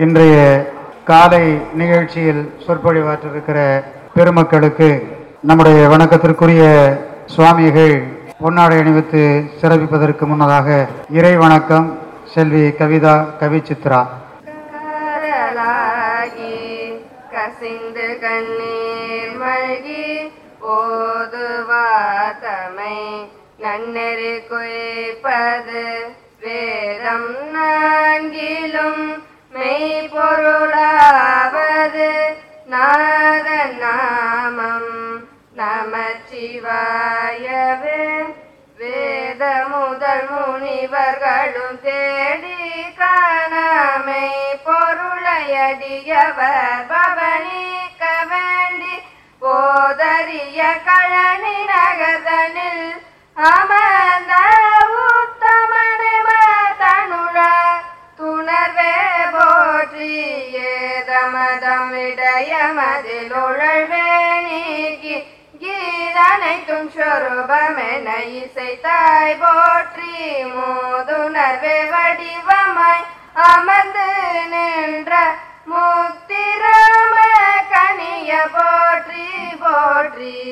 இன்றைய காலை நிகழ்ச்சியில் சொற்பொழிவாற்றிருக்கிற பெருமக்களுக்கு நம்முடைய வணக்கத்திற்குரிய சுவாமிகள் பொன்னாடை அணிவித்து சிறப்பிப்பதற்கு முன்னதாக இறை வணக்கம் செல்வி கவிதா கவி சித்ரா கசிந்து கண்ணீர் மல்கி ஓதுவாதமை நன்னெறி குய்ப்பது வேதம் நான்கிலும் மெய்பொருளாவது நாத நாமம் நமச்சிவாயவே வேத முதல் முனிவர்களும் தேடி காணாமை பொருளையடியவர் பவனி ஏதமதம் இடையமதில் உழல்வே நீக்கி கீதனைக்கும் சொரூபமென இசைத்தாய் போற்றி மோதுணர்வே வடிவமாய் அமர்ந்து நின்ற முத்திராம கனிய போற்றி போற்றி.